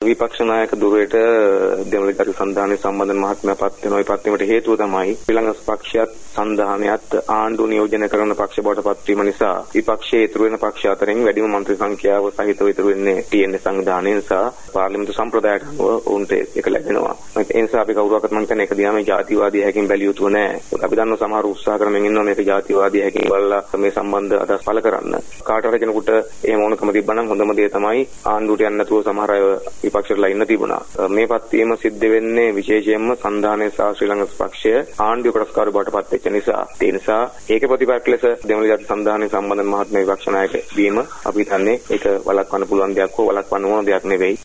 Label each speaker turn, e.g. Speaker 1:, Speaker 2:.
Speaker 1: විපක්ෂ නායක දුරේට දෙමළ ජාතික සන්ධානයේ සම්බන්ධ මහත්මයා පත් වෙනවා. ඒ පත් වීමට හේතුව තමයි ශ්‍රී ලංකා පක්ෂයත් සන්ධානයත් ආණ්ඩුව නියෝජනය කරන පක්ෂ බවට පත් වීම නිසා විපක්ෂයේ ඉතුරු වෙන පක්ෂ අතරින් වැඩිම මන්ත්‍රී සංඛ්‍යාව සහිතව ඉතුරු වෙන්නේ TNS සංවිධානය නිසා පාර්ලිමේන්තු සම්ප්‍රදායට අනුව උන්ට ඒක ලැබෙනවා. ඒ නිසා අපි කවුරුවක්වත් මම කියන්නේ ඒක දිහා මේ ජාතිවාදී හැකින් බැලිය යුතුව නෑ. අපි දන්නවා සමහර උත්සාහ කරමින් ඉන්නවා මේක ජාතිවාදී හැකින් බලලා මේ සම්බන්ධ අදහස් පළ කරන්න. කාටවත් කෙනෙකුට එහෙම ඕනකම තිබ්බනම් හොඳම දේ තමයි ආණ්ඩුවට යන්න නැතුව සමහර අය විපක්ෂයටලා ඉන්න තිබුණා. මේ පත්වීම සිද්ධ වෙන්නේ විශේෂයෙන්ම සංධානයේ සහ ශ්‍රී ලංකා පක්ෂය ආණ්ඩුව කොටස්කාරු බවට පත් වෙච්ච නිසා. ඒ නිසා ඒකේ ප්‍රතිපක්ෂ ලෙස දෙමළ ජාති සංධානයේ සම්බන්ධ මහත්මයා විපක්ෂ නායක වීම අපි හිතන්නේ ඒක වළක්වන්න පුළුවන් දෙයක් හෝ වළක්වන්න ඕන දෙයක් නෙවෙයි.